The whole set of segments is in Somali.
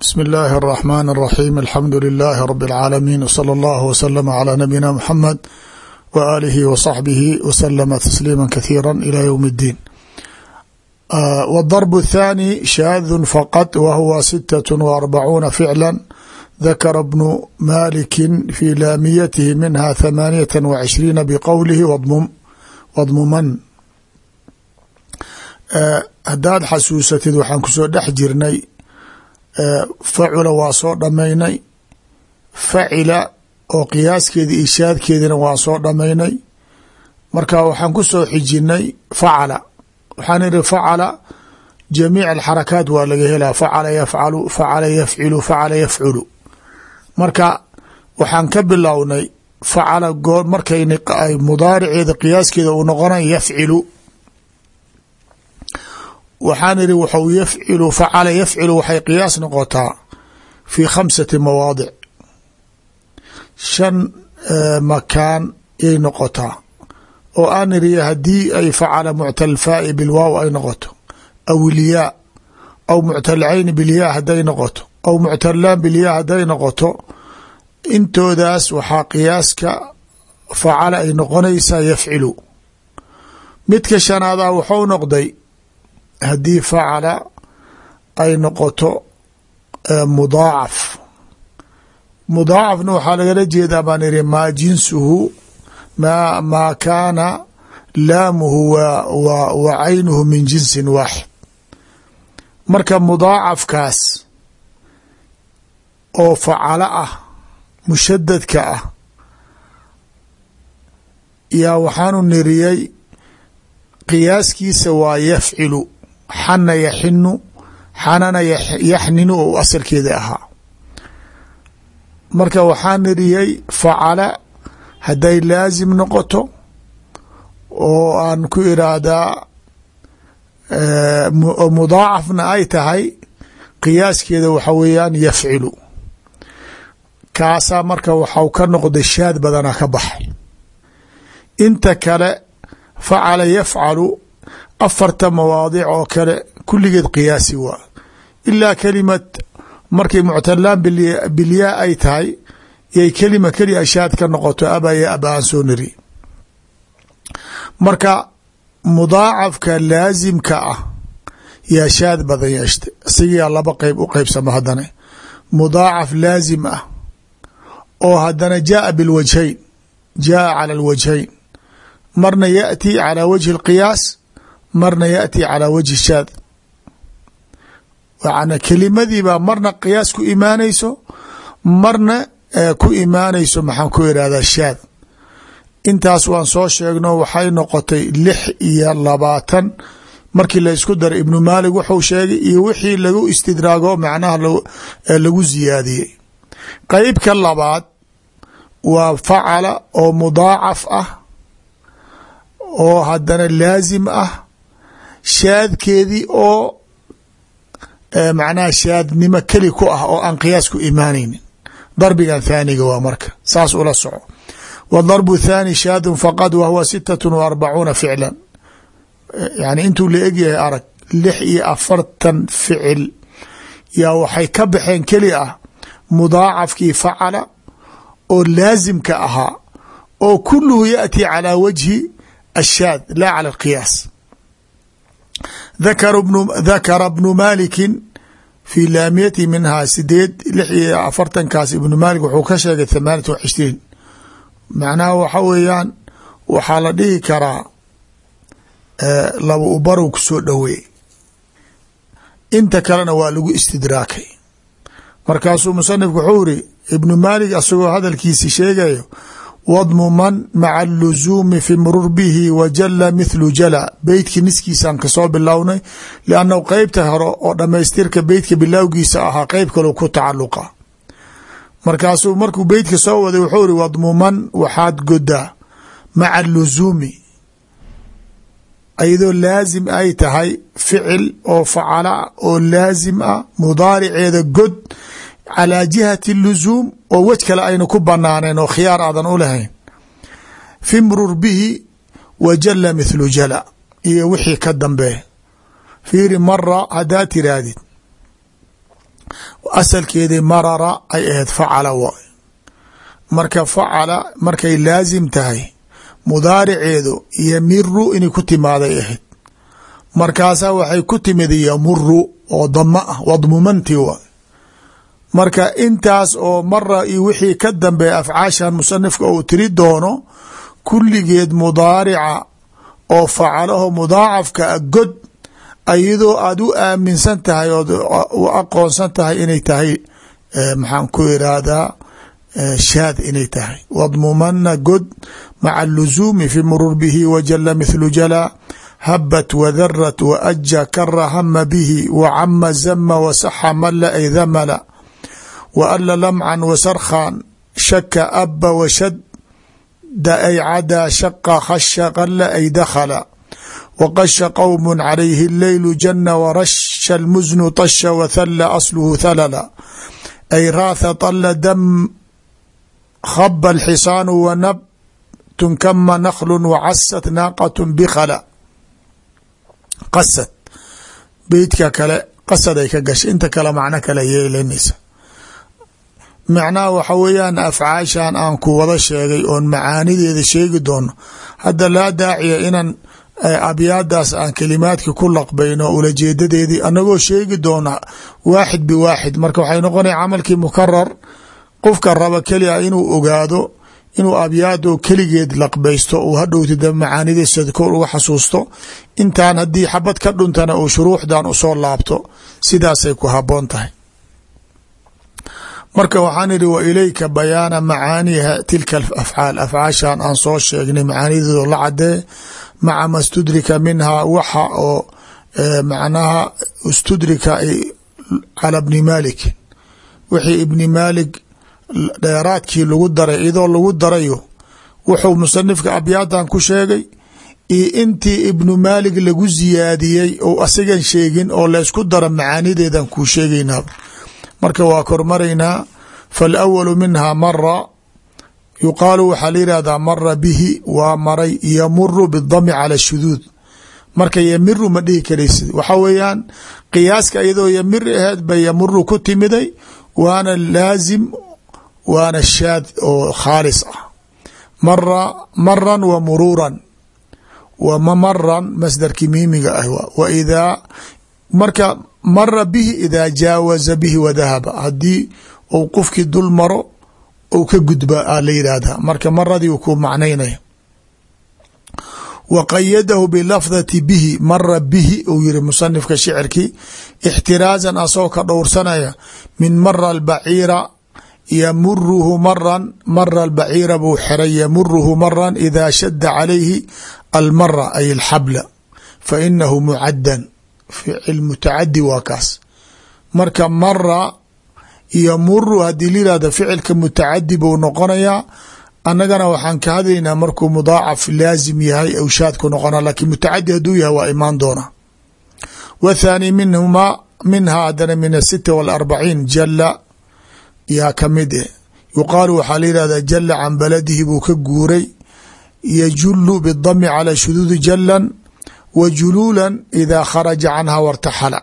bsmi اllahi الرحmn الرaxيm alxamdu لilaahi rb اlcaalamiin wslى اllah wslm عlى nabiyina mxamed w aalihi w صaxbihi wslma tasliima kahiira ilى ywm اddiin wاdarb الthani shaadu faqط wa huwa sitaة w arbacuuna ficla dakara bnu maliki fi laamiyatihi minha thamaaniyaة w cishriina bqowlihi wadmuman haddaad xasuusatid waxaan kusoo dhex jirnay facula waa soo dhamaynay facila oo qiyaaskeeda ishaadkeedina waa soo dhamaynay marka waxaan ku soo xijinay facala. Waxaan ihi facala jamiic alxarakaat waa laga helaa. Facala yafcalu facala yafcilu facala yafculu. Marka waxaan ka bilownay facala goor markay mudaariceeda qiyaaskeeda uu noqonay yafcilu waxaan ihi wxu yafcilu facala yafcilu waxay qiyaas noqotaa fi khamsati mawaadic. Shan makaan yay noqotaa. Oo aan iri haddii ay facala muctal faai bilwaaw ay noqoto aw ilyaa aw muctal cayni bilyaa haday noqoto aw muctalaan bilyaa haday noqoto intoodaas waxaa qiyaaska facala ay noqonaysaa yafcilu. Midka shanaadaa waxuu noqday haddii facala ay noqoto mudaacaf. Mudaacafna waxaa lagala jeedaa baan ihi maa jinsuhu ma maa kaana laamuhu wa caynuhu min jinsin waaxid. Marka mudaacafkaas oo facalo ah mushadadka ah yaa waxaanu niriyey qiyaaskiisa waa yafcilu xana yaxinu xanana yaxninu oo asalkeeda ahaa. Marka waxaa niriyey facala hadday laasim noqoto oo aan ku iraahdaa mudaacafna ay tahay qiyaaskeeda waxa weeyaan yafcilu. Kaasaa marka waxau ka noqday shaad badana ka baxay inta kale facala yafcalu afarta mawaadic oo kale kulligeed qiyaasi waa ilaa kelimad markay muctalaan bilyaa ay tahay yay kelima keli ashaad ka noqoto aba ya aba aan soo niri marka mudaacafka laasimka ah yaa shaad badan yeeshta isagiyaa laba qeyb u qeybsama haddana mudaacaf laasim ah oo haddana jaaa bilwajhayn jaaa cala alwajhayn marna yaأti calى wajhi اlqiyaas marna yaأti calى wajhi shaad. N kelimadiibaa marna qiyaas ku imaanayso marna ku imaanayso maxaan ku irahdaa shaad. Intaas waan soo sheegno waxay noqotay lix iyo labaatan. Markii la isku daray ibnu maalik wuxuu sheegay iyo wixii lagu istidraago macnaha lagu ziyaadiyey. Qeybka labaad waa facala oo mudaacaf ah oo haddana laasim ah shaadkeedii oo macnaha shaadnimo keli ku ah oo aan qiyaas ku imaanaynin darbigan thaaniga waa marka saas ula soco w darbu thaani shaadun faqad wa huwa sitat wa arbacuuna ficlan yani intuu la egyahay arag lix iyo afartan ficil yaa waxay ka baxeen keli ah mudaacafkii facala oo laasimka ahaa oo kuluhu yaأti calى wajhi الشhاad la calى القiyaas dakara bnu maliki fi laamiyati minhaa sideed lix iyo afartankaas ibnu malik wuxuu ka sheegay thamaaniyat cishriin macnaha waxa weeyaan waxaa la dhihi karaa laba ubarow ku soo dhoweey inta kalena waa lagu istidraakay. Markaasuu musanifku wuxuu iri ibnu malik asagoo hadalkiisi sheegayo wadmu man maca aluzuumi fi mrur bihi wa jala mithlu jala. Beytkii niskiisaan ka soo bilownay liannahu qeybta hore oo dhammaystirka beytka bilowgiisa ahaa qeyb kaloo ku tacaluqa markaasuu markuu beytka soo waday wuxuu iri wadmu man waxaad godaa maca aluzuumi iyadoo laasim ay tahay ficil oo facala oo laasim ah mudaariceeda god calى jihati luzuum oo wej kale ayna ku banaaneen oo khiyaar aadan u lahayn. Fi mrur bihi wa jala mithlu jala iyo wixii ka dambee fiiri mara haddaad tiraahdid asalkeedii marara ay ahayd facala w marka facala markay laasim tahay mudaariceedu yamiru inay ku timaaday ahayd. Markaasaa waxay ku timid yamuru oo dama ah wadmumanti wa marka intaas oo mara iyo wixii ka dambeeya afcaashan musanifka uu tiri doono kulligeed mudaarica oo facalaho mudaacafka a god iyadoo aada u aaminsan tahay ood u aqoonsan tahay inay tahay maxaan ku irahdaa shaad inay tahay. Wadmumana god maca aluzuumi fi murur bihi wajala mithlu jalaa habat wadarat waaja kara hama bihi wacama zama wasaxa mala ay damala wa alla lamcan wasarkhan shaka abba washadda ay cadaa shaqa khasha qalla ay dakhala. Waqasha qowm calayhi alleylu janna warasha almusnu tasha wathalla asluhu thalala. Ay raatha talla dam khaba alxisaanu wanab tunkama nakhlun wacasat naaqatun bikhala qasad. Beydka kale qasad ay ka gashay inta kale macno kale yeelanaysa macnaha waxa weeyaan afcaashan aan ku wada sheegay oon macaanideeda sheegi doono. Hadda laa daaciya inaan abyaadaas aan kelimaadka ku laqbayno ulajeedadeedii anagoo sheegi doona waaxid biwaaxid marka waxay noqonaya camalkii mukarar qofka raba kelia inuu ogaado inuu abyaado keligeed laqbaysto uu hadhowti da macaanideesa kor uga xasuusto intaan haddii xabad ka dhuntana uu shuruuxdan u soo laabto sidaasay ku haboon tahay marka waxaan idhi wa ilayka bayaana macaaniha tilka afcaal afcaashan aan soo sheegnay macaanideedo la cadee maca ma studrika minhaa waxa oo macnaha istudrika cala bni malik wixii ibni malik dheeraadkii lagu daray iyadoo lagu darayo wuxuu musanifka abyaadan ku sheegay iyo intii ibnu maalik lagu ziyaadiyey ou asigan sheegin oo laysku daro macaanideedan kuu sheegaynaa marka waa kormaraynaa faalawalu minhaa mara yuqaalu waxaa la yihahdaa mara bihi waa maray yamuru bidami cala shuduud. Marka yamiru ma dhihi karaysid. Waxaa weeyaan qiyaaska iyadoo yamiri aheed ba yamuru ku timiday waana laazim waana shaad oo khaalis ah. Mara maran wa muruuran. Wa mamaran masdarkii miimiga ah wa idaa marka mara bihi idaa jaawaza bihi wadahaba haddii uu qofkii dul maro ou ka gudba a la yidhaahdaa. Marka maradii ku macnaynaya wa qayadahu bilafdati bihi mara bihi uu yiri musanifka shicirkii ixtiraazan asagoo ka dhowrsanaya min mara albaciira yamuruhu maran mara albaciira buu xiray yamuruhu maran idaa shada calayhi almara ay alxabla fa inahu mucadan ficil mutacadi waa kaas. Marka mara yamuru haddii la yihahdo ficilka mutacadi buu noqonayaa. Annagana waxaan ka hadlaynaa markuu mudaacaf laazim yahay awshaadku noqona lakiin mutacadi hadduu yahay waa imaan doona wathaani minhuma minhaa haddana min asita walarbaciin jala yaa ka mid eh. Yuqaalu waxaa la yihahdaa jala can baladihi buu ka guuray. Yajulu bidami cala shuduudi jalan wa juluulan idaa kharaja canha wartaxala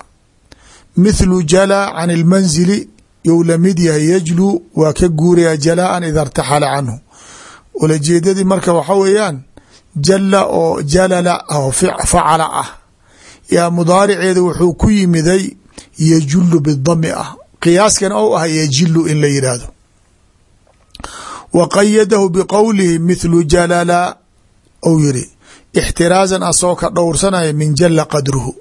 mithlu jala can ilmanzili you la mid yahay yajlu waa ka guuraya jalaan ida irtaxala canhu. Ulajeedadii marka waxa weeyaan jala oo jalala oo facala ah yaa mudaariceeda wuxuu ku yimiday yajulu bidami ah. Qiyaaskan ou ah yajilu in la yidhaahdo wa qayadahu biqowlihi mithlu jalala ou yiri ixtiraazan asoo ka dhowrsanaya min jala qadruhu.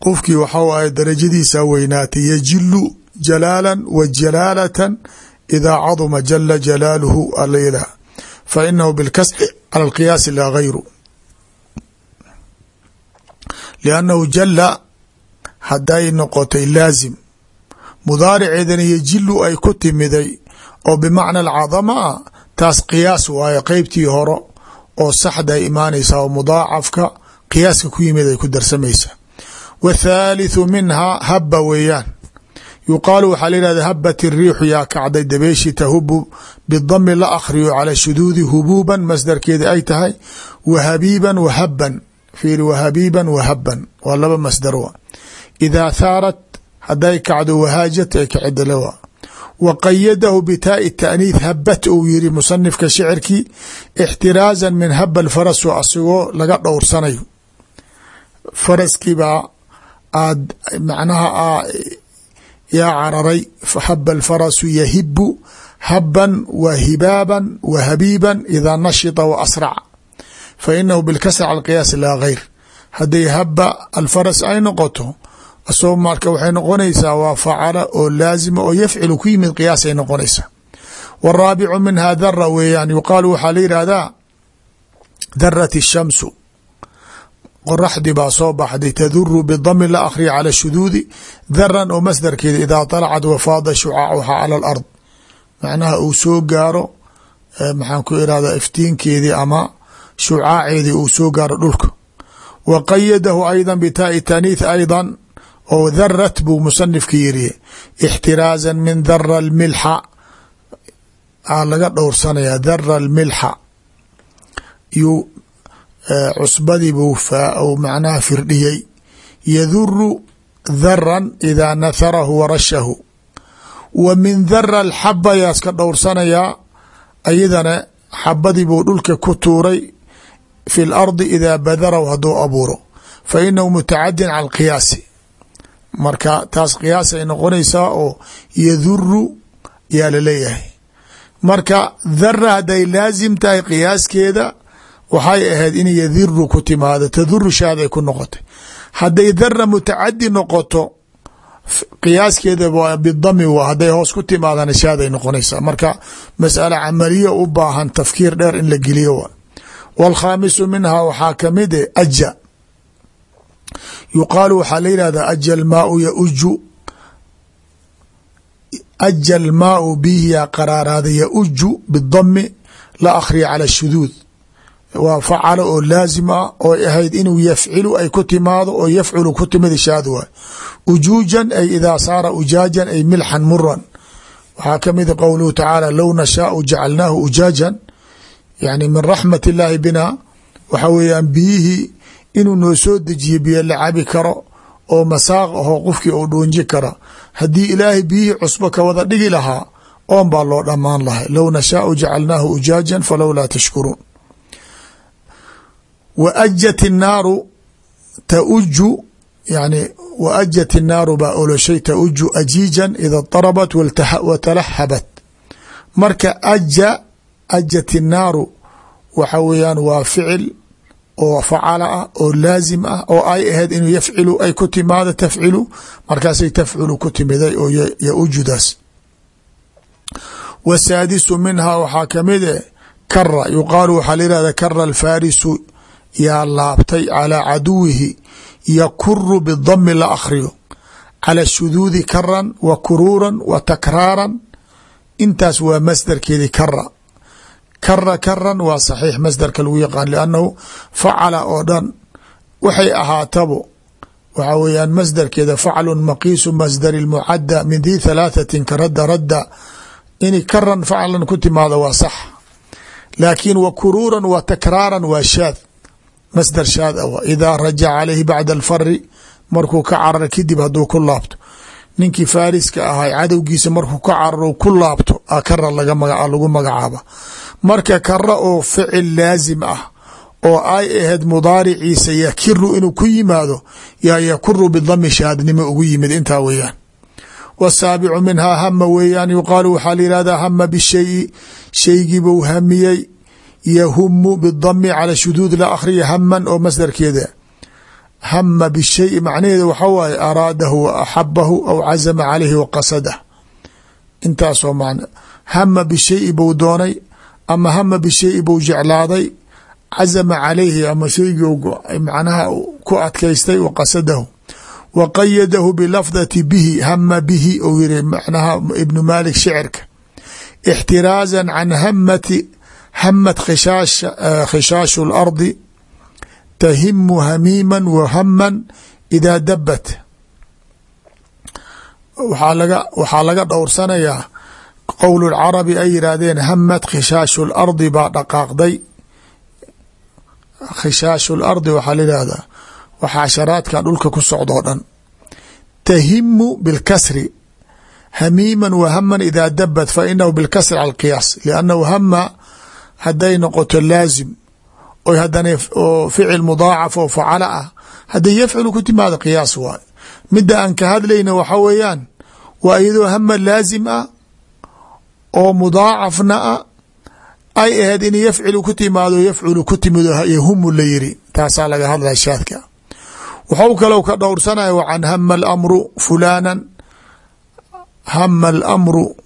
Qofkii waxa ahay darajadiisa weynaatay yajilu jalaala wa jalaalatan idaa caduma jala jalaaluhu ala ilaah fa inahu bilkasxi cala alqiyaasi laa gayru liannahu jala hadday noqotay laazim. Mudaariceedana yajilu ay ku timiday oo bimacna alcadama ah taas qiyaas waayo qeybtii hore oo saxda ay imaanaysaa oo mudaacafka qiyaaska ku yimid ay ku darsamaysaa wthaalitثu minha habba weeyaan. Yuqaalu waxaa layihahda habat riixu yaa kacday dabeeshi tahubu bidami la akhriyo calى shuduudi hubuuban masdarkeeda ay tahay wahabiiban wahaban fiiri wahabiiban wahaban waa laba masdar wa idaa thaarat haday kacdo wahaajat ee kacidalawa wa qayadahu bitaa'i taaniith habat uu yiri musanifka shicirkii ixtiraazan min haba alfarasu asigoo laga dhowrsanayo faraskiibaa aad macnaha yaa cararay haba alfarasu yahibu haban wa hibaaban wa habiiban idaa nashita wa asraca fa inahu bilkasr cala qiyaas laa gayr hadday haba alfaras ay noqoto asagoo marka waxay noqonaysaa waa facala oo laazima oo yafcilu ku yimid qiyaasay noqonaysaa waraabicu minha dara weeyaan yuqaalu waxaa la yihahdaa darat الshamsu qoraxdii baa soo baxday taduru bidami la akhriya cala shuduudi daran oo masdarkeeda idaa طalacad wafaada shucaacuha cala alard macnaha uu soo gaaro maxaan ku irahda iftiinkeedii ama shucaaceedii uu soo gaaro dhulka wa qayadahu ayda bitaa'i taniith ayda oo darat buu musanifka yiri ixtiraaza min dara milxa aa laga dhowrsanaya dara milxa yuu cusbadii buu macnaha firdhiyey yaduru daran idaa natharahu warashahu wa min dara alxaba yaas ka dhowrsanayaa ayadana xabadii buu dhulka ku tuuray fi lardi idaa badaraw hadduu abuuro fa inahu mutacadin cala marka taas qiyaas ay noqonaysaa oo yaduru yaa la leeyahay marka dara hadday laasim tahay qiyaaskeeda waxay ahayd in yadiru ku timaado taduru shaaday ku noqotay. Hadday dara mutacadi noqoto qiyaaskeeda bidami w hadday hoos ku timaadana shaaday noqonaysaa. Marka masala camaliya u baahan tafkiir dheer in la geliyo wاlkhaamisu minhaa waxaa ka mid e aja yuqaalu waxaa la yihahda aja almaau yauju aja almaau bihiyaa qaraaraada yauju bidami la akhriya cala shuduud. Waa facala oo laazim ah oo ahayd inuu yafcilu ay ku timaado oo yafculu ku timid shaad waay. Ujuujan ay idaa saara ujaajan ay milxan muran waxaa ka mid qowluhu tacaala low nashaau jacalnaahu ujaajan yani min raxmat illaahi bina waxa weeyaan biyihii inuu noo soo dejiye biyo la cabi karo oo masaaq ahoo qofkii uu dhuunji kara. Haddii ilaahay biyihii cusbo ka wada dhigi lahaa oon baa loo dhammaan lahay low nashaau jacalnaahu ujaajan falowlaa tashkuruun. Wa ajat innaaru tauju yani wa ajat innaaru baa oloshay tauju ajiijan ida darabat watalahabat marka aja ajat innaaru waxa weeyaan waa ficil oo facala ah oo laazim ah oo ay ahayd inuu yafcilu ay ku timaado tafcilu markaasay tafculu ku timiday oo yaujudaas wasaadisu minhaa waxaa ka mid e kara yuqaalu waxaa la yihahda kara alfaarisu yaa laabtay calaa caduwihi yakuru bidami la akhriyo cala shuduudi karan wa kuruuran wa takraaran intaas waa masdarkeedi kara kara karan waa saxiix masdarka lagu yaqaan liannahu facala oo dhan. Waxay ahaatabo waxa weeyaan masdarkeeda faclun maqiisu masdari lmucada min di thalaathati ka radda ini karan faclan ku timaado waa sax. Laakiin wa kuruuran wa takraaran waa shaad. Masdar shaad a idaa rajaca caleyhi bacda alfari markuu ka cararo kadib hadduu ku laabto ninkii faariska ahay cadowgiisa markuu ka cararo ku laabto a kara lagu magacaaba marka kara oo ficil laazim ah oo ay ahayd mudaariciisa yakiru inuu ku yimaado yaa yakuru bidami shaadnimo ugu yimid intaa weeyaan. Wasaabicu minhaa hama weeyaan yuqaalu waxaa layihahdaa hama bishayi shaygiibuu hamiyey yahumu bidami cala shuduud la akhriya haman oo masdarkeeda hama bishayi macnaheeda waxa waaye araadahu wa axabahu aw cazama caleyhi wa qasadah intaasoo macna hama bishayi buu doonay ama hama bishayi buu jeclaaday cazama calayhi ama shaygii macnaha ku adkaystay wa qasadahu. Wa qayadahu bilafdati bihi hama bihi ou yiri macnaha ibnu malik shicirka. Ixtiraazan can hamati hamat khishaashu اlardi tahimu hamiima wa haman idaa dabat waxaa laga dhowrsanayaa qowl lcarabi ay yidhaahdeen hamat khishaashu lardi baa dhaqaaqday khishaashu lardi waxaa la yihahdaa waxaa sharaadka dhulka ku socdoo dhan tahimu bilkasri hamiima wahama ida dabat fainahu bilkasri cala qiyaas liannahu hama hadday noqoto laazim o hadana oo ficil mudaacaf oo facala ah hadday yafcilu ku timaado qiyaas waay. Midda aan ka hadlayna waxa weeyaan waa iyadoo hama laazim ah oo mudaacafna ah ay ahayd in yafcilu ku timaado yafculu ku timid yahumu la yiri. Taasaa laga hadlaya shaadka. Waxau kalou ka dhowrsanaya wacan hama alamru fulaanan. Hama alamru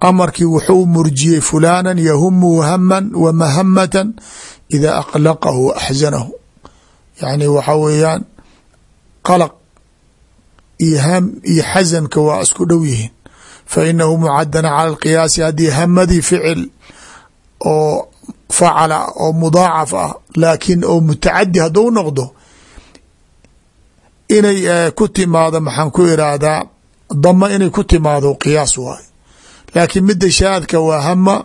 amarkii wuxuu murjiyey fulaanan yahumuhu haman wa idaa aqlaqahu axzanahu yacni waxa weeyaan qalaq iyo ham iyo xasanka waa isku dhow yihiin. Fa inahu mucadana cala alqiyaasi haddii hamadii ficil oo facala oo mudaacaf ah laakiin oo mutacadi hadduu noqdo inay ku timaado maxaan ku iraahdaa dama inay ku timaado qiyaas waayo laakiin midda shaadka waa hama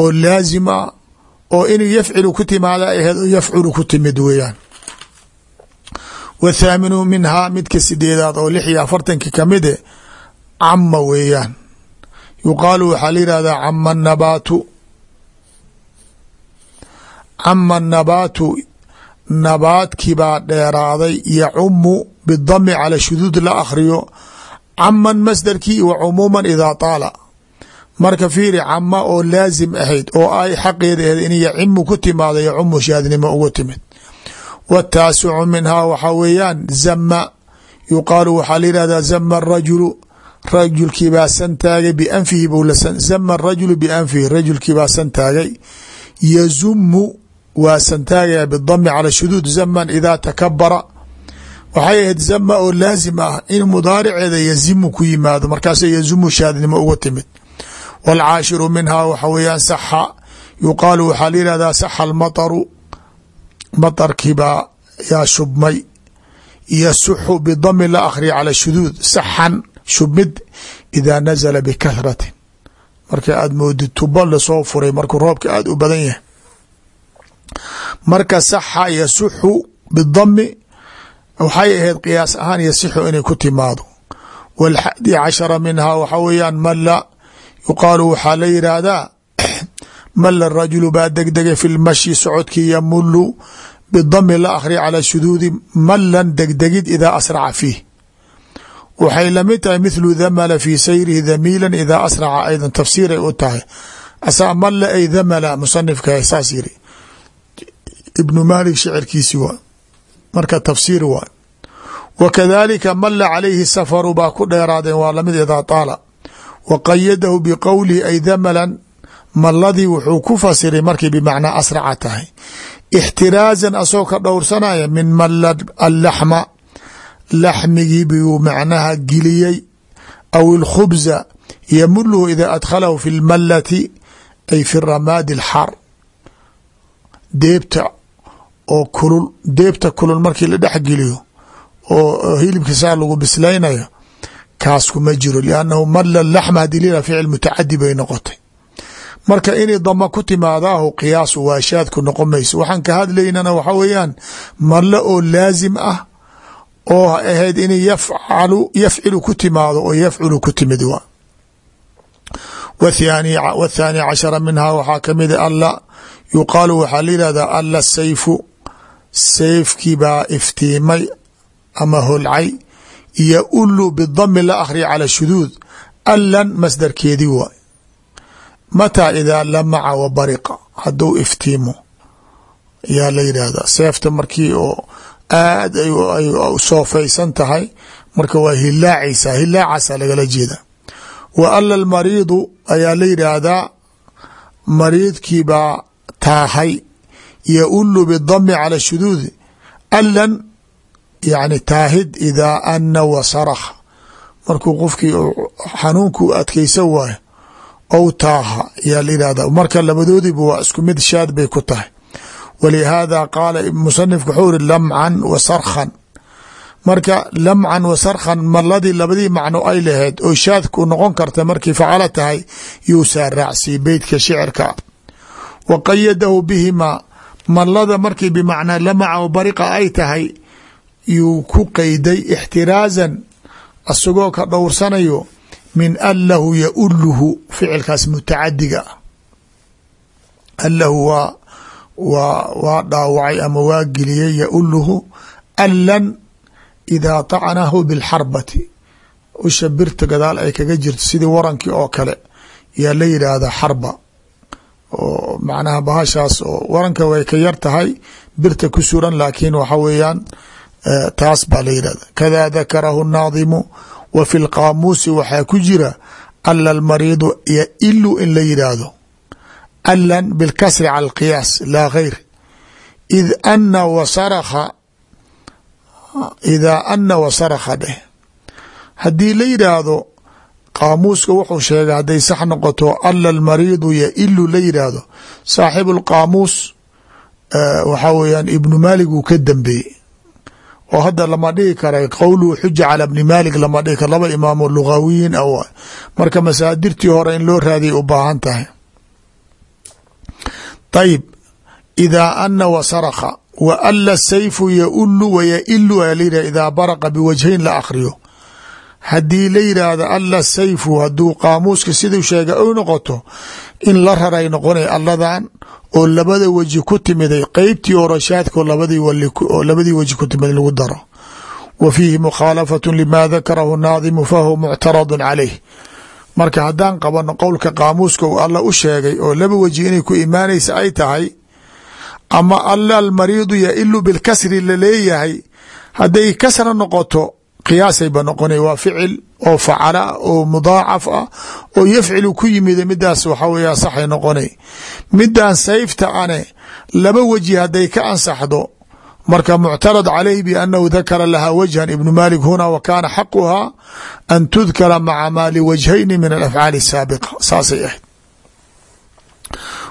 oo laazim ah oo inay yafcilu ku timaada aheed oo yafculu ku timid weeyaan. Wathaaminu minhaa midka sideedaad oo lix iyo afartanki kamide cama weeyaan. Yuqaalu waxaa la yihahdaa cama nabaatu. Cama nabaatu nabaadkii baa dheeraaday yacumu bidami cala shuduud la akhriyo. Caman masdarkii wa cumuuman idaa taala marka fiiri cama oo laazim ahayd oo ay xaqeeda ahayd in yacimu ku timaado yacumu shaadnimo ugu timid. Wataasicu minhaa waxaa weeyaan zama yuqaalu waxaa la yihahdaa zama arajulu rajulkii baa san taagay bianfihi zama arajulu bianfihi rajulkii baa san yazumu waa santaagaya bidami cala shuduud zaman idaa takabara waxay ahayd zama oo laazim ah in mudaariceeda yazimu ku yimaado markaas yazumu shaadnimo uga timid wاlcaashiru minhaa waxa weeyaan saxa yuqaalu waxaa la yihahdaa saxa almataru maطarkiibaa yaa shubmay yasuxu bidami la akhriya cala shuduud saxan shubmid idaa nazala bikahratin marka aad moodid tubo lasoo furay markuu roobka aada u badan yahay marka saxa yasuxu bidami waxay ahayd qiyaas ahaan yasixu inay ku timaado wاlxadi cashara minhaa waxa weeyaan mala yuqaalu waxaa la yidhaahdaa mala rajulu baa degdegay fi lmashi socodkii yamulu bidami la akhriya calى shuduudi malan degdegid idaa asraca fiih waxay la mid tahay mithlu damala fi sayrihi damiila idaa asraca aydan tafsiiray u tahay asaa mala ay damala musanifka saas yiri ibnu maalik shicirkiisi waa marka tafsiir waa wa kadalika mala calayhi safaru baa ku dheeraadeen waa la mid idaa taala wa qayadahu biqowlihi ay damalan maladii wuxuu ku fasiray markay bimacnaa asraca tahay ixtiraazan asoo ka dhowrsanaya min mala allaxma laxmigii buu macnaha geliyey aw ilkhubza yamuluhu idaa adkhalahu fi lmalati ay fi ramaadi alxar deebta oo kulul deebta kulul markii la dhexgeliyo oo hilibka saa lagu bislaynayo kaas kuma jiro liannahu mala laxma haddii lila ficil mutacadi bay noqotay. Marka inay dama ku timaadaahu qiyaasu waa shaadku noqon mayso. Waxaan ka hadlaynana waxa weeyaan malla oo laazim ah oo ahayd inay yafcalu yafcilu ku timaado oo yafculu ku timid waa. Wthaani cashara minhaa waxaa kamida alla yuqaalu waxaa la yihahdaa alla sayfu sayfkii baa iftiimay ama holcay iyo ulu bidami la akhriya cala shuduud allan masdarkeedii waay. Mataa idaa lamaca wa bariqa hadduu iftiimo. Yaa la yidhaahdaa. Seefta markii oo aad ay soofaysan tahay marka waa hilaacaysaa hilaacaasaa lagala jeeda. Wa alla almariidu ayaa la yidhaahdaa mariidkii baa taahay yaulu bidami cala shuduudi allan yani taahid idaa ana wa sarakha markuu qofkii xanuunka u adkaysan waayo ou taaha yaa la yihahda marka labadoodiiba waa isku mid shaad bay ku tahay. Walihaada qaala musanifku wuxuu iri lamcan wa sarkhan marka lamcan wa sarkhan maladii labadii macno ay lahayd oo shaadku noqon karta markii facalo tahay yuusaa raacsiy beytka shicirka. Wa qayadahu bihimaa malada markii bimacnaa lamaca wa bariqa ay tahay yuu ku qeyday ixtiraazan asagoo ka dhowrsanayo min allahu yauluhu ficilkaas mutacadiga ah allahu waa waa waa dhaawacay ama waa geliyey yauluhu allan idaa طacnahu biاlxarbati usha birta gadaal ay kaga jirto sidii warankii oo kale yaa la yidhaahda xarba. Oo macnaha bahashaas oo waranka way ka yar tahay birta ku suran laakiin waxa weeyaan taas baa la yidhahda kada dakarahu الnaadimu wa fi lqaamuusi waxaa ku jira ala almariidu yailu in la yidhaahdo. Alan bilkasri cala alqiyaas laa gayr id ana wasarakha idaa ana wasarakha dheh. Haddii la yidhaahdo qaamuuska wuxuu sheegay hadday sax noqoto ala almariidu yailu la yidhaahdo. Saaxibu lqaamuus waxaa weeyaan ibnu maalig uu ka dambeeyey oo hadda lama dhihi kara qowluhu xuja cala bni maalik lama dhihi karo laba imaamo lugawiyiin a marka masaadirtii hore in loo raadiyay u baahan tahay. Ayib idaa ana wasarakha wa alla sayfu yaulu wa yailu ayaa layidhah idaa baraqa biwajhayn la akhriyo. Haddii la yidhaahdo alla sayfu hadduu qaamuuska siduu sheegay ou noqoto in la raray noqonay alladan oo labada weji ku timiday qeybtii oo rashaadko labadii weji ku timid lagu daro. Wa fiihi mukhaalafatun lima dakarahu naadimu fahuwa muctaradun calayh. Marka haddaan qabano qowlka qaamuuska uu alla u sheegay oo laba weji inay ku imaanaysa ay tahay ama alla almariidu yailu bilkasri la leeyahay hadday kasra noqoto qiyaasayba noqona waa ficil oo facala oo mudaacaf ah oo yafcilu ku yimid midaas waxa weya saxay noqonay. Midaan sayfta ane laba weji hadday ka ansaxdo marka muctarad calayh biannahu dakara lahaa wajhan ibnu malik huna wa kaana xaquhaa an tudkara maca maa liwajhayni min alafcaali asaabiqa saasay ahayd.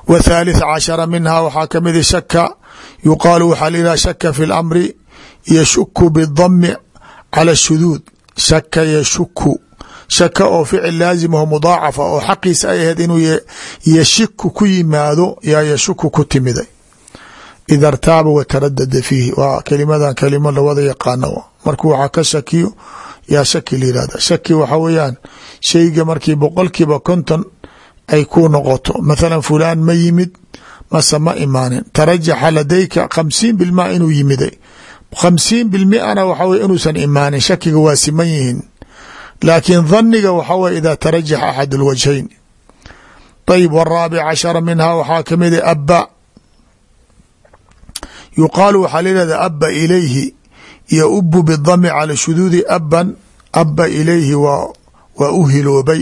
Wa cashara minha waxaa kamida shaka yuqaalu waxaa la shaka fi lamri yashuku bidami cala shuduud shaka yashuku shaka oo ficil laazimaho mudaacafa oo xaqiisa ay ahayd inuu yashiku ku yimaado yaa yashuku ku timiday. Ida rtaaba wataradada fiihi. Waa kelimadan kelimo lawada yaqaano. Markuu waxaa ka shakiyo yaa shaki la yihahda shaki waxa weeyaan shayga markii boqolkiiba konton ay ku noqoto. Mathalan fulaan ma yimid mase ma imaanin. Tarajaxa ladayka khamsiin bilma inuu yimiday khamsiin bilmiana waxa weye inuusan imaanin shakiga waa siman yihiin laakiin dhaniga waxa weye idaa tarajaxa axad اlwajhayn ayb wraabic cashara minha waxaa kamida abba yuqaalu waxaa layihahda abba ilayhi iyo ubu bidami cala shuduudi aban abba ilayhi waa waa u hiloobay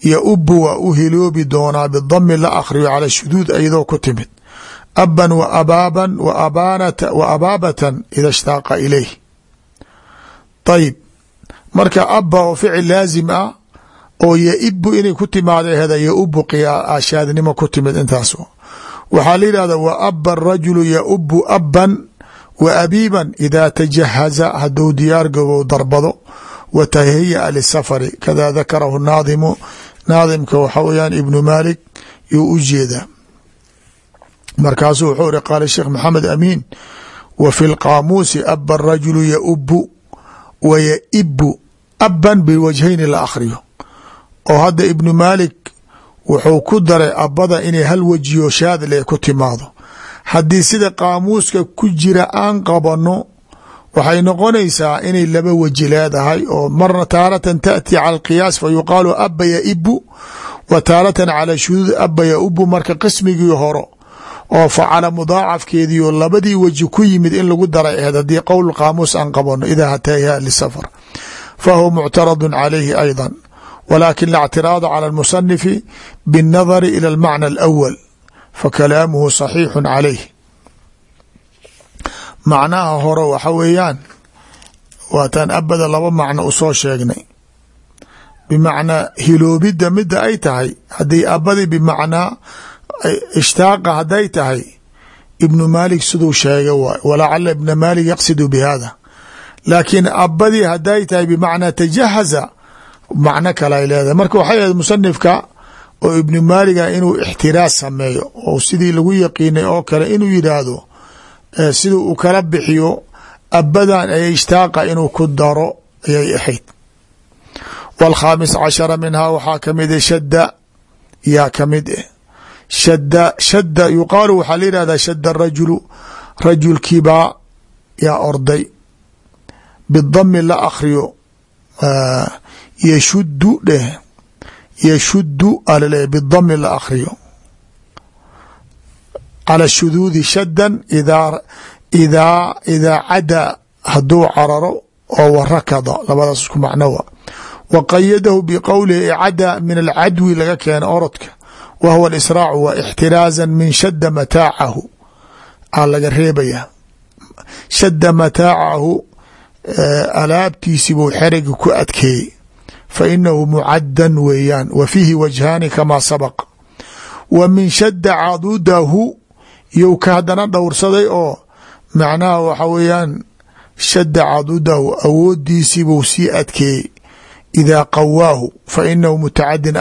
iyo ubu waa u hiloobi doonaa bidami la akhriyo cala shuduud iyadoo ku timid aban wa abaaban wa abaabatan ida ishtaaqa ilayh ayib marka abba oo ficil laazim ah oo yaibu inay ku timaada aheda yaubu ashaadnimo ku timid intaas waxaa la yidhahda wa aba arajulu yaubu aban wa abiiban idaa tajahaza haduu diyaar gabow darbado wa tahayaa lisafari kada dakarahu naadimu naadimka waxa weyaan ibnu maalik yuu u jeedaa markaasuu wuxuu iri qaala sheekh maxamed amiin wa fi lqaamuusi aba arajulu yaubu wa yaibu aban biwajhayni la akhriyo. Oo hadda ibnu maalik wuxuu ku daray abada inay hal wejiyo shaadle ku timaado. Haddii sida qaamuuska ku jira aan qabano waxay noqonaysaa inay laba weji leedahay oo marna taaratan taأti cala اqiyaas fa yuqaalu aba yaibu wa taaratan cala shuduud aba yaubu marka qismigii horo oo facala mudaacafkeedii oo labadii weji ku yimid in lagu daray aheed haddii qowl qaamuus aan qabano idaa hatayha lisafar. Fahuwa muctaradu calayhi ayda walaakin lactiraada cala almusanifi binnadari ila almacna alawal fakalaamuhu saxiixu calayh macnaha hore waxa weeyaan waataan abada laba macno u soo sheegnay. Bimacnaa hiloobidda midda ay tahay haddii abadi bimacnaa ishtaaqa hadday tahay ibnu maalik siduu sheega waay walacala ibna maalik yaqsidu bihada laakiin abadii hadday tahay bimacnaa tajahaza macno kale ay leedahay. Marka waxay ahayd musanifka oo ibnu maaliga inuu ixtiraas sameeyo oo sidii lagu yaqiinay oo kale inuu yidhaahdo siduu uu kala bixiyo abadan ay ishtaaqa inuu ku daro ayay ahayd. Wاlkhaamis cashara minhaa waxaa ka mid a shadda yaa ka mid eh shadda shadda yuqaalu waxaa la yihahdaa shadda rajulu rajulkiibaa yaa orday. Bidami la akriyo yashuddu dheh yashuddu alaleeyahy bidami la akriyo cala shuduudi shaddan idaa idaa idaa cada hadduu cararo oo warakada labadaas isku macnowa wa. Qayadahu biqowlihi cada min alcadwi laga keena orodka wa huwa alisraacu wa ixtiraaza min shadda mataacahu aa laga reebaya shadda mataacahu alaabtiisi buu xeriga ku adkeeyey fa inahu mucadan weeyaan wa fiihi wajhaani kamaa sabaq wa min shadda cadudahu you ka haddana dhowrsaday oo macnaha waxa weeyaan shadda cadudahu awoodiisii buu sii adkeeyey idaa qawaahu fa inahu mutacadin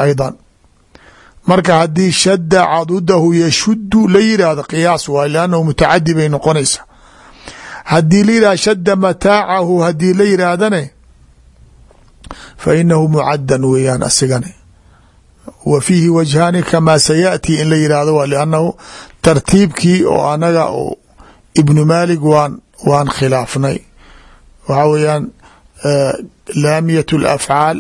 marka haddii shadda cadudahu yashuddu la yidhaahdo qiyaas waay lannahu mutacadi bay noqonaysaa haddii la yidhahdo shadda mataacahu haddii la yidhaahdane fa inahu mucadan weeyaan asigane. Wa fiihi wajhaani kamaa sayaأti in la yidhaahdo waa lannahu tartiibkii oo anaga ibnu maalig waan waan khilaafnay. Waxaa weeyaan laamiyat اlafcaal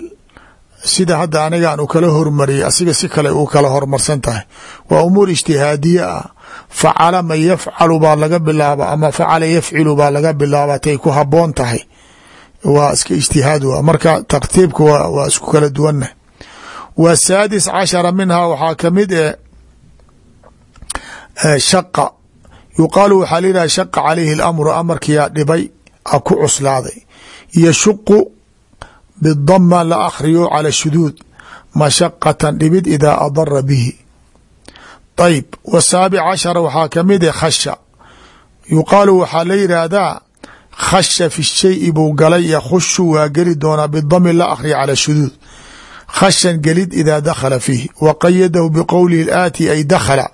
sida hadda anigaan u kala hormariyay asiga si kale u kala hormarsan tahay. Waa umuur ijtihaadiye ah. Facala man yafcalu baa laga bilaaba ama facala yafcilu baa laga bilaaba tay ku haboon tahay. Waa iska ijtihaad wa marka tartiibka waa isku kala duwanah wa saadis cashara minhaa waxaa ka mid e shaqa. Yuqaalu waxaa la yidhaha shaqa calayhi اlamru amarkiyaa dhibay ku cuslaaday. Yashuqu bidama la akhriyo cala shuduud mashaqatan dhibid idaa adara bihi ayb wasaabic cashara waxaa ka mid e khasha yuqaalu waxaa la yidhaahdaa khasha fi shayi buu galay yakhushu waa geli doonaa bidami la akhriya cala shuduud khashan gelid idaa dakhala fiih wa qayadahu biqowlihi aati ay dakhala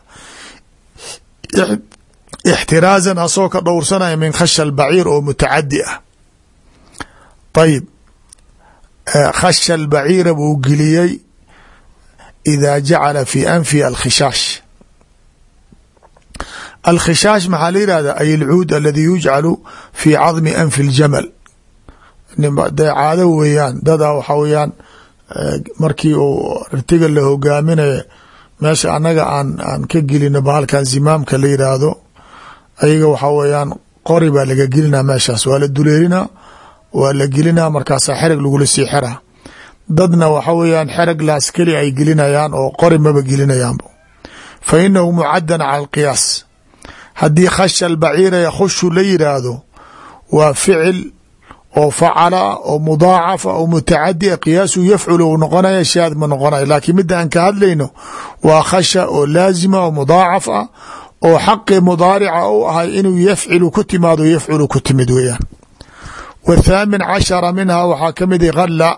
ixtiraazan asoo ka dhowrsanaya min khasha albaciir oo mutacadi ah ayib khasha albaciira buu geliyey idaa jacala fi anfihi alkhishaash. Alkhishaash maxaa la yihahda ay alcuud aladi yujcalu fi cadmi anfi ljamal dee caado weeyaan dadaa waxaa weeyaan markii uu ritiga la hogaaminayo meesha annaga aan aan ka gelino bahalkan zimaamka la yidhaahdo. Ayaga waxaa weeyaan qori baa laga gelinaa meeshaas waa la duleerinaa waa la gelinaa markaasaa xereg lagula sii xeraa dadna waxa weeyaan xereg laas keli ay gelinayaan oo qori maba gelinayaanba. Fa inahu mucadan cala alqiyaas. Haddii khasha albaciira yakhushu la yidhaahdo waa ficil oo facala oo mudaacafa oo mutacadi qiyaasu yafcul u noqonaya shaad ma noqonayo laakiin midda aan ka hadlayno waa khasha oo laazima oo mudaacaf ah oo xaqi mudaarica u ahay inuu yafcilu ku timaado yafculu ku timid weeyaan wthaamin cashara minhaa waxaa ka mid halla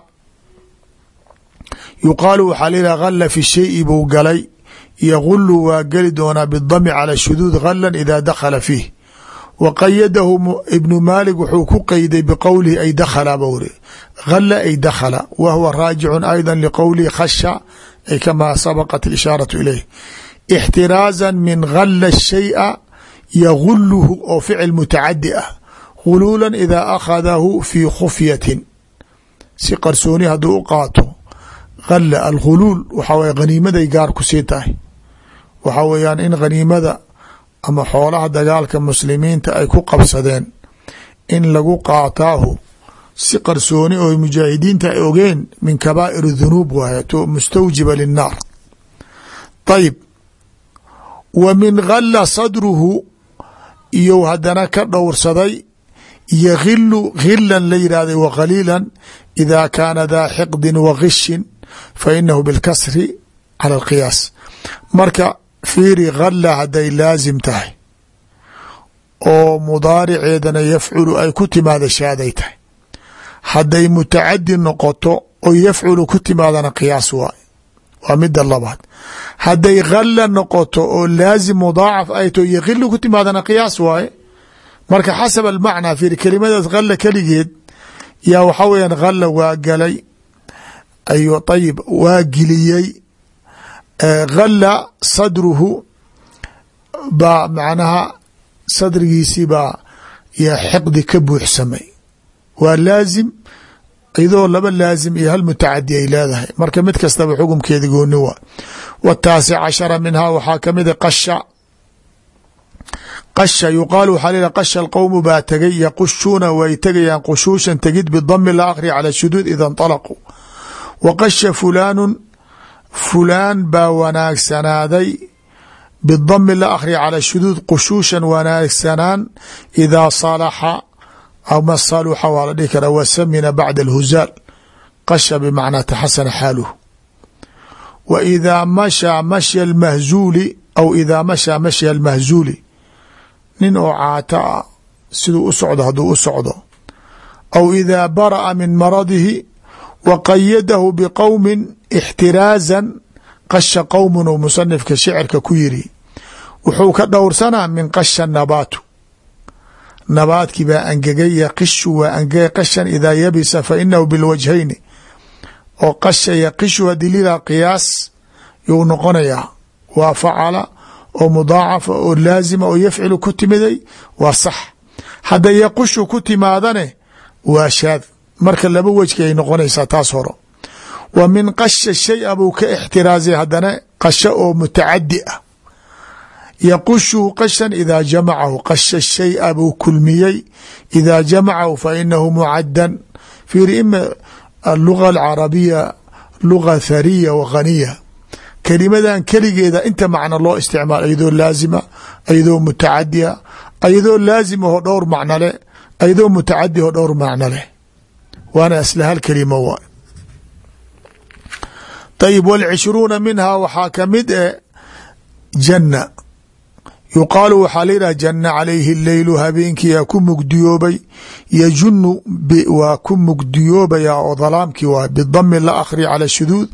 yuqaalu waxaa layihaha halla fi shayi buu galay yagulu waa geli doonaa bidami cala shuduud halan ida dakhala fiih wa qayadahu ibnu maalik wuxuu ku qeyday biqowlihi ay dakhala ba wuri halla ay dakhala wa huwa raajicun ayda liqowlihi khasha ay kamaa sabaqat ishaaratu ilayh ixtiraaza min halla shay'a yaguluhu oo ficil mutacadi ah guluula idaa akhadahu fi khufyatin. Si qarsooni hadduu u qaato halla alghuluul waxaa weye khaniimaday gaar ku sii tahay. Waxaa weeyaan in khaniimada ama xoolaha dagaalka muslimiinta ay ku qabsadeen in lagu qaataahu si qarsooni oo mujaahidiinta ay ogeen min kabaa'ir dhunuub waaye to mustawjiba linnaar. Ayib wa min halla sadruhu iyo haddana ka dhowrsaday yagilu gilan la yidhahda wa qaliilan ida kaana daa xiqdin wa gishin fa inahu bilkasri cala alqiyaas marka fiiri halla hadday laasim tahay oo mudaariceedana yafculu ay ku timaada shaaday tahay. Hadday mutacadi noqoto oo yafculu ku timaadana qiyaas waay. Waa mida labaad. Hadday halla noqoto oo laasim mudaacaf ay to yagilu ku timaadana qiyaas waaye marka xasab almacnaa fiir kelimadaas halla keligeed yaa waxaa weyaan halla waa galay. Ayuu ayib waa geliyey. Galla sadruhu baa macnaha sadrigiisii baa iyo xiqdi ka buuxsamay. Waa laazim iyadoo laba laazim iyo hal mutacadi ay leedahay. Marka mid kastaba xukumkeeda gooni waa wataasic cashara minhaa waxaa kamida qasha qasha yuqaalu waxaa leedahay qasha alqowmu baa tegay yaqushuuna way tegayaan qushuushan tegid bidami la akri cala shuduud ida nطalaquu wa qasha fulaanun fulaan baa wanaagsanaaday bidami la akri cala shuduud qushuushan wanaagsanaan idaa salaxa ama saluxa waa la dhihi karaa wasamina bacda alhuzaal. Qasha bimacnaa taxasana xaaluhu. Wa idaa mashaa mashya almahzuuli aw idaa mashaa mashya almahzuuli nin oo caata ah siduu u socdo hadduu u socdo. Aw idaa bara'a min maradihi wa qayadahu biqowmin ixtiraazan qasha qowmun uu musanifka shicirka ku yiri wuxuu ka dhowrsanaa min qasha nabaatu. Nabaadkii baa angegay yaqishu waa angegay qashan idaa yabisa fa inahu bilwajhayni. Oo qasha yaqishu haddii lidaa qiyaas yuu noqonayaa. Waa facala oo mudaacafa oo laazima oo yafcilu ku timiday waa sax. Hadda yaqushu ku timaadane waa shaad. Marka laba wejki ay noqonaysaa taas horo wa min qasha shaya buu ka ixtiraazay haddana qasho oo mutacadi ah. Yaqushuhu qashan idaa jamacahu qasha shaya buu kulmiyey idaa jamacahu fa inahu mucadan fiiri ima aluga alcarabiya luga thariya wa khaniya kelimadan keligeeda inta macno loo isticmaal ayadoo laazima ayadoo mutacadiya ayadoo laazim aho dhowr macno leh ayadoo mutacadi aho dhowr macno leh. Waana asla hal kelima waay ayib wاlcishruuna minhaa waxaa ka mid e janna yuqaalu waxaa la yidhah janna calayhi leylu habeenkiyaa ku mugdiyoobay yajunu waa ku mugdiyoobaya oo dalaamkii waa bidami la akhri cala shuduud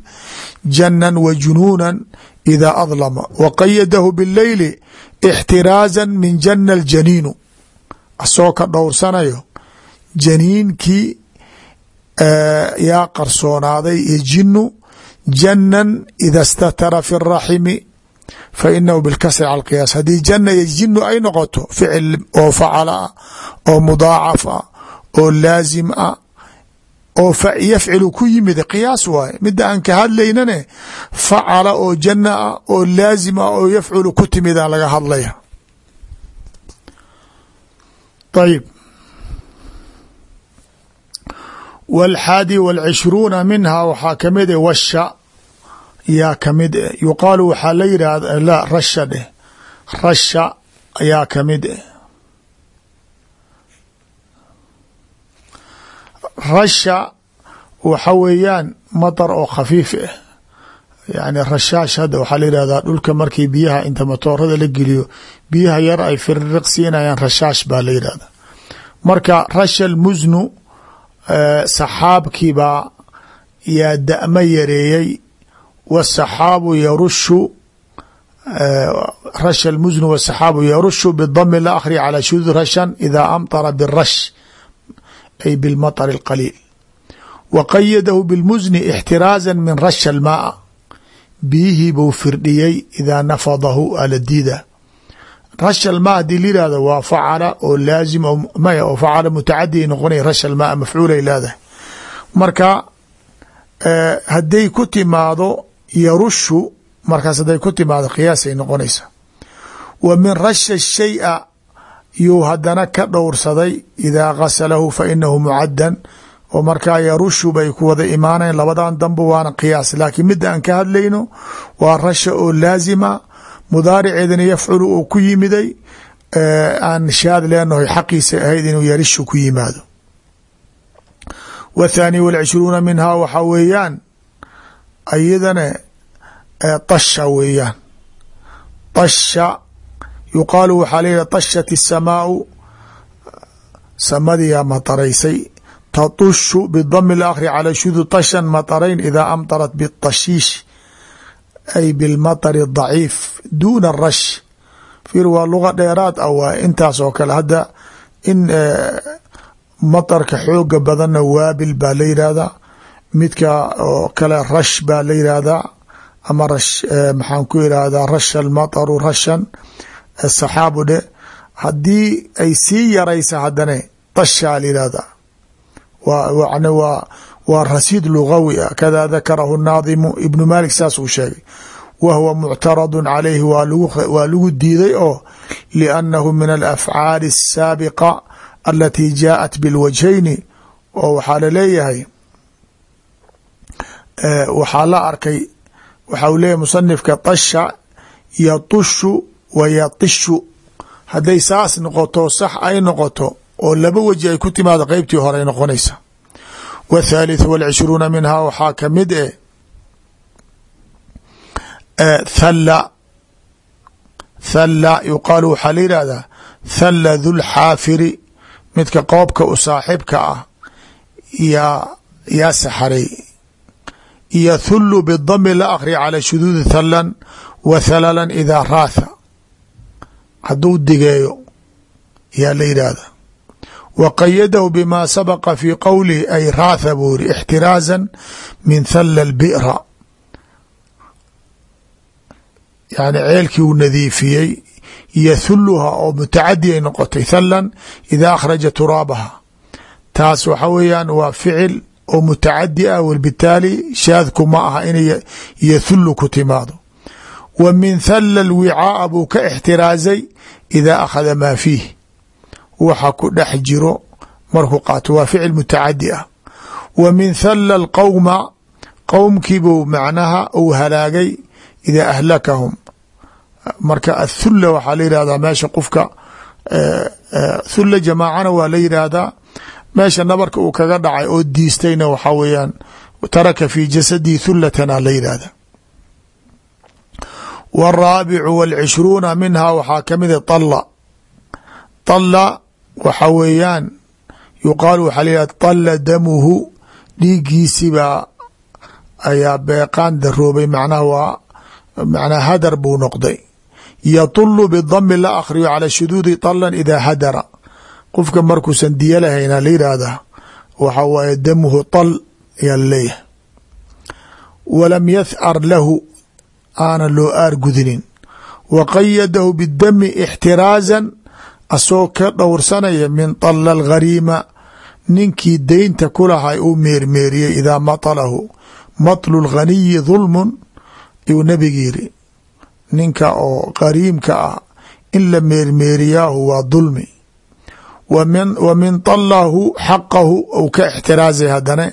janan wa junuunan idaa adlama wa qayadahu bileyli ixtiraaza min jana aljaniinu. Asoo ka dhowrsanayo janiinkii yaa qarsoonaaday yajinu janan ida statara fi الraximi fainahu bilkasri cala qiyaas haddii jana yajinu ay noqoto ficil oo facala ah oo mudaacaf ah oo laazim ah oo yafcilu ku yimid qiyaas waaye mida aan ka hadlaynane facala oo jana ah oo laazim ah oo yafculu ku timidaan laga hadlaya ayib wاlxaadi wاlcishruuna minhaa waxaa ka mid washa yaa ka mid e yuqaalu waxaa la yidhaahda la rasha dheh. Rasha ayaa ka mid e rasha waxa weeyaan maطar oo khafiif ah yani rashaash hadda waxaa la yidhahdaa dhulka markii biyaha inta matoorada la geliyo biyaha yar ay firiq siinayaan rashaash baa la yidhahda marka rasha lmusnu saxaabkiibaa yaa da'mo yareeyey wsaxaabu yarushu rasha lmusnu wsaxaabu yarushu bidami la akhri calى shuduud rashan idaa amطara birash ay bilmaطr اlqaliil wa qayadahu bilmusni ixtiraaza min rasha almaaa biyihii buu firdhiyey idaa nafadahu ala diida rasha almaa hadii la yihahdo waa facala oo laazim maya oo facala mutacadi ay noqonaya rasha almaa mafcuulay leedahay marka hadday ku timaado yarushu markaas hadday ku timaado qiyaasay noqonaysa. Wa min rasha shay'a yuu haddana ka dhowrsaday idaa gasalahu fa inahu mucadan oo markaa yarushu bay ku wada imaanayn labadan dambe waana qiyaas. Laakiin midda aan ka hadlayno waa rasha oo laazima mudaariceedana yafculu uu ku yimiday aan shaad leenahoy xaqiisa ahayd inuu yarishu ku yimaado. W thaani walcishruuna minhaa waxaa weeyaan ayadana tasha weeyaan. Tasha yuqaalu waxaa leeyahy tashat isamaau samadiyaa mataraysay tatushu bidami lakri cala shudu tashan matarayn idaa amtarat bitashiish ay bilmatari daciif duuna rash fiir waa luga dheeraad ah waay intaas oo kale. Hadda in matarka xooga badanna waabil baa la yidhaahdaa midka oo kale rash baa la yihahdaa ama rash maxaan ku irahdaa rasha almataru rashan saxaabu dhe. Haddii ay sii yaraysa haddane dashaa la yihahdaa wa n waa waa rasiid lugawi ah. Kada dakarahu naadimu ibnu malik saas uu sheegay wa huwa muctaradu calayhi waa lagu diiday oo liannahu min alafcaali asaabiqa alatii jaaءat bilwajhayni. Oo waxaa la leeyahay waxaa la arkay waxa uu leeyahy musanifka tasha yatushu wa yatishu. Hadday saas noqoto sax ay noqoto oo laba weji ay ku timaado qeybtii hore ay noqonaysa. Wthaalitث wاlcishruuna minhaa waxaa ka mid eh thalla thalla yuqaalu waxaa la yihahdaa thalla dhulxaafiri midka qoobka u saaxibka ah yaa yaa saxaray yathulu bidami la akri calى shuduudi thalan wa thalalan idaa raatha. Hadduu digeeyo yaa la yidhaahda w qayadahu bma sabqa fi qowlihi ay raatha buu yiri ixtiraaza min thalla اlbi'ra yani ceelkii uu nadiifiyey yathuluha oo mutacadi ay noqotay thalan ida akhraja turaabaha. Taas waxa weeyaan waa ficil oo mutacadi ah wbitaali shaadku ma aha inay yathulu ku timaado. Wa min thalla اlwicaa'a buu ka ixtiraazay ida akhada maa fiih. Waxa ku dhex jiro markuu qaato waa ficil mutacadi ah. Wa min thalla alqowma qowmkiibuu macnaha uu halaagay idaa ahlakahum. Marka athulla waxaa la yihahdaa meesha qofka thulla jamaacana waa la yidhaahdaa meesha nabarka uu kaga dhacay oo diistayna waxaa weeyaan taraka fi jasadi thulatana la yidhaahda w alraabicu walcishruuna minhaa waxaa ka mida ah talla. Talla waxaa weeyaan yuqaalu waxaa la yidhahda talla damuhu dhiiggiisibaa ayaa beeqaan daroobay macnaha waa macnaa hadar buu noqday. Yatulu bidami la akhriyo cala shuduudi talan idaa hadara qofka markuusan diyo lahaynaa la yidhaahdaa waxa waaye damuhu tal ayaa la leeyahay walam yahcar lahu aana loo aargudinin wa qayadahu bidami ixtiraazan asagoo ka dhowrsanaya min tala alghariima ninkii deynta ku lahay uu meermeeriyey idaa matalahu. Matlu lghaniyi dulmun iyuu nebiga yiri ninka oo qariimka ah in la meermeeriyaahu waa dulmi wa min طalahu xaqahu ou ka ixtiraazay haddana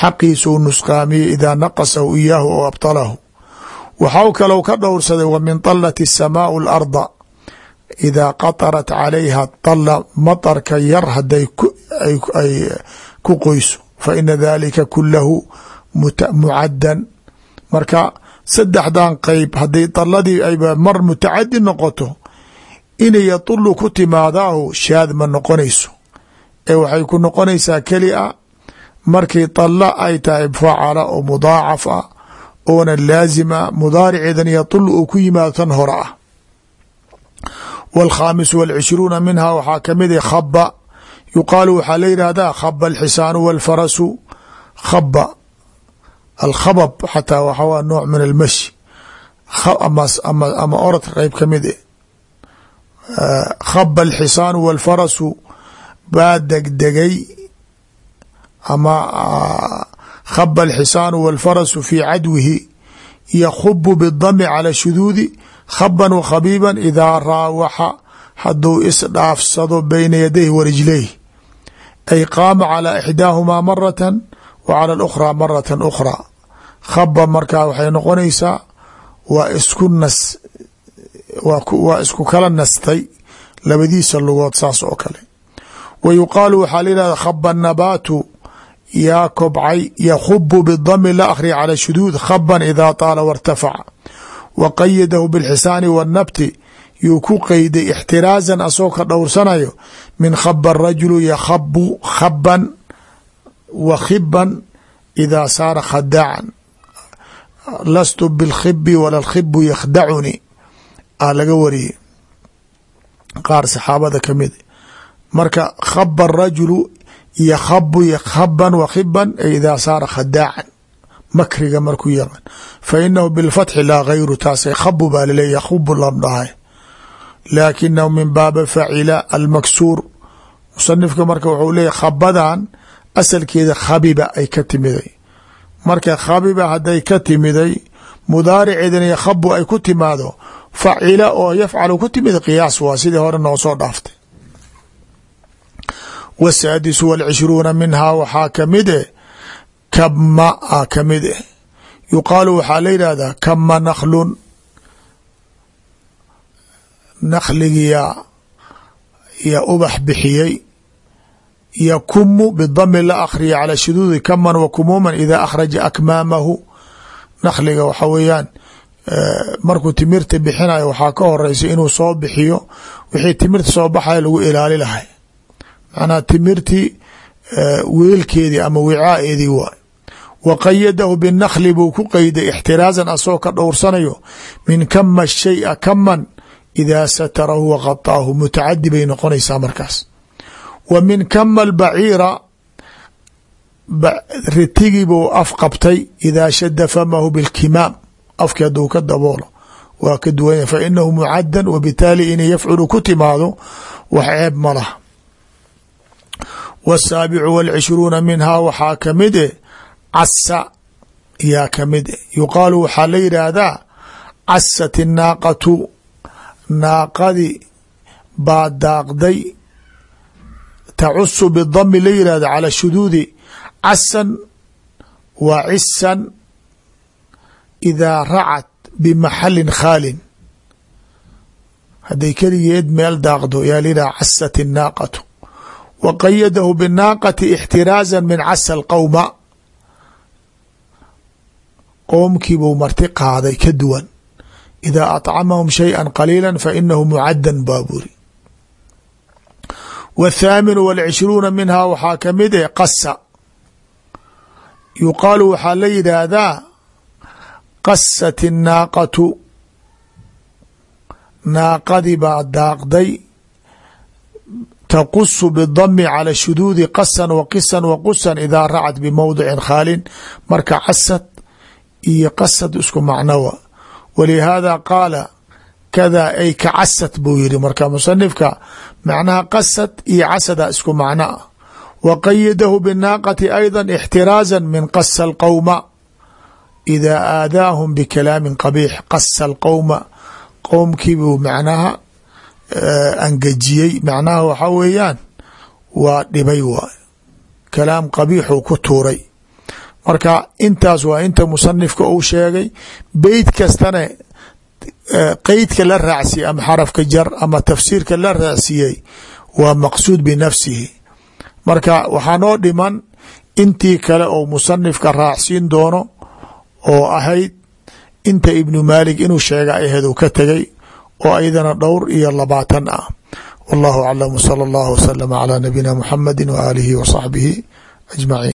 xaqiisuu nusqaamiyey idaa naqasahu iyaahu ou abطalahu waxau kalou ka dhowrsaday wa min طalati الsamaau اlarda idaa qaطarat calayha طala maطarka yar haday ay ku qoyso fa ina dalika kulahu mucadan marka saddexdan qeyb hadday daladii ayba mar mutacadi noqoto inay yatulu ku timaadaahu shaad ma noqonayso ee waxay ku noqonaysaa keli a markii dalla ay tahay facala oo mudaacaf ah oona laazima mudaariceedan yatulu uu ku yimaado tan hore ah wاlkhaamis wاlcishruuna minha waxaa kamid a khaba yuqaalu waxaa la yidhaahdaa khaba alxisaanu wاlfarasu khaba alkhabab xataa waxa waa nooc min almashi ama orod qeyb kamid e khaba alxisaanu walfarasu baa degdegay ama khaba alxisaanu walfarasu fii cadwihi yakhubu bidami cala shuduudi khaban wakhabiiban idaa raawaxa hadduu isdhaafsado beyna yadayhi wa rijlayhi ay qaama calaa ixdaahumaa maratan wa cala alukhraa maratan ukhraa khaba markaa waxay noqonaysaa waa isku nas waa isku kala nastay labadiisa lugood saas oo kale. Wa yuqaalu waxaa la yihahda khaba nabaatu yaa kobcay yakhubu bidami la akhriya calى shuduud khaban idaa taala wartafaca wa qayadahu biاlxisaani waannabti yuu ku qeyday ixtiraazan asagoo ka dhowrsanayo min khaba rajulu yakhabu khaban wa khiban idaa saara khadaacan lastu bilkhibi wala lkhibu yakhdacuni a laga wariyey. Qaar saxaabada ka mid marka khaba rajulu yakhabu khaban wa khiban ay idaa saara khadaacan makriga markuu yaqan fa inahu bilfatxi laa gayru taasay khabu baa laleeya yakhubu la dhahay. Laakinahu min baaba facila almaksuur. Musanifka marka wuxuu leeyahy khabadan asalkeeda khabiba ay ka timiday. Marka khabiba hadday ka timiday mudaariceedana yakhabu ay ku timaado facila oo yafcalu ku timid qiyaas waa sidii hore noo soo dhaaftay. Wasaadisu walcishruuna minhaa waxaa kamide kabma a ka mid eh yuqaalu waxaa la yidhaahdaa kama nakhlun. Nakhligiyaa yaa ubax bixiyey. Yakumu bidami la akhriya calى shuduudi kaman wa kumuuman ida akhraja akmaamahu. Nakhliga waxa weeyaan markuu timirta bixinayo waxaa ka horeysa inuu soo bixiyo wixii timirta soo baxaya lagu ilaali lahay. Macnaha timirtii weelkeedii ama wicaaeedii waay wa qayadahu binakli buu ku qeyday ixtiraasan asagoo ka dhowrsanayo min kama shaya kaman idaa satarahu wa qataahu mutacadi bay noqonaysaa markaas. Wa min kama albaciira ritigii buu af qabtay idaa shada famahu bilkimaam afki hadduu ka daboolo. Waa ka duwanya fa inahu mucadan wa bitaali inay yafculu ku timaado wax ceeb ma laha. Wsaabicu walcishruuna minhaa waxaa ka mid e casa yaa ka mid e yuqaalu waxaa la yidhaahdaa casat inaaqatu naaqadi baa daaqday tacusu bidami la yihahdo calى shuduudi casan wa cisan idaa racat bimaxalin khaalin hadday keligeed meel daaqdo yaa layidhaha casat inaaqatu wa qayadahu binaaqati ixtiraaza min casa alqowma qowmkiibuu marti qaaday ka duwan idaa aطcamahum shayئa qaliila fainahu mucadan baaburi wاthaaminu wاlcishruuna minhaa waxaa kamid eh qasa yuqaalu waxaa la yidhaahdaa qasat الnaaqatu naaqadi baa daaqday taqusu bidami calى shuduudi qasan wa qisan wa qusan idaa racat bimowdicin khaalin marka casad iyo qasad isku macnowa walihaada qaala kada ay ka casad buu yiri marka musanifka macnaha qasad iyo casada isku macno ah wa qayadahu binaaqati ayda ixtiraaza min qasa alqowma idaa aadaahum bikalaamin qabiix qasa alqowma qowmkiibuu macnaha angejiyey macnaha waxa weeyaan waa dhibay waay kalaam qabiixuu ku tuuray marka intaas waa inta musanifka uu sheegay beyt kastana qeydka la raacsiye ama xarafka jar ama tafsiirka la raacsiiyey waa maqsuud binafsihi marka waxaa noo dhiman intii kale oo musanifka raacsiin doono oo ahayd inta ibnu maalik inuu sheega aheed uu ka tegay oo ayadana dhowr iyo labaatan ah. Wallahu aclam wsala allahu waslama calaa nabiyina muxamadi wa aalihi wa saxbihi ajmaciin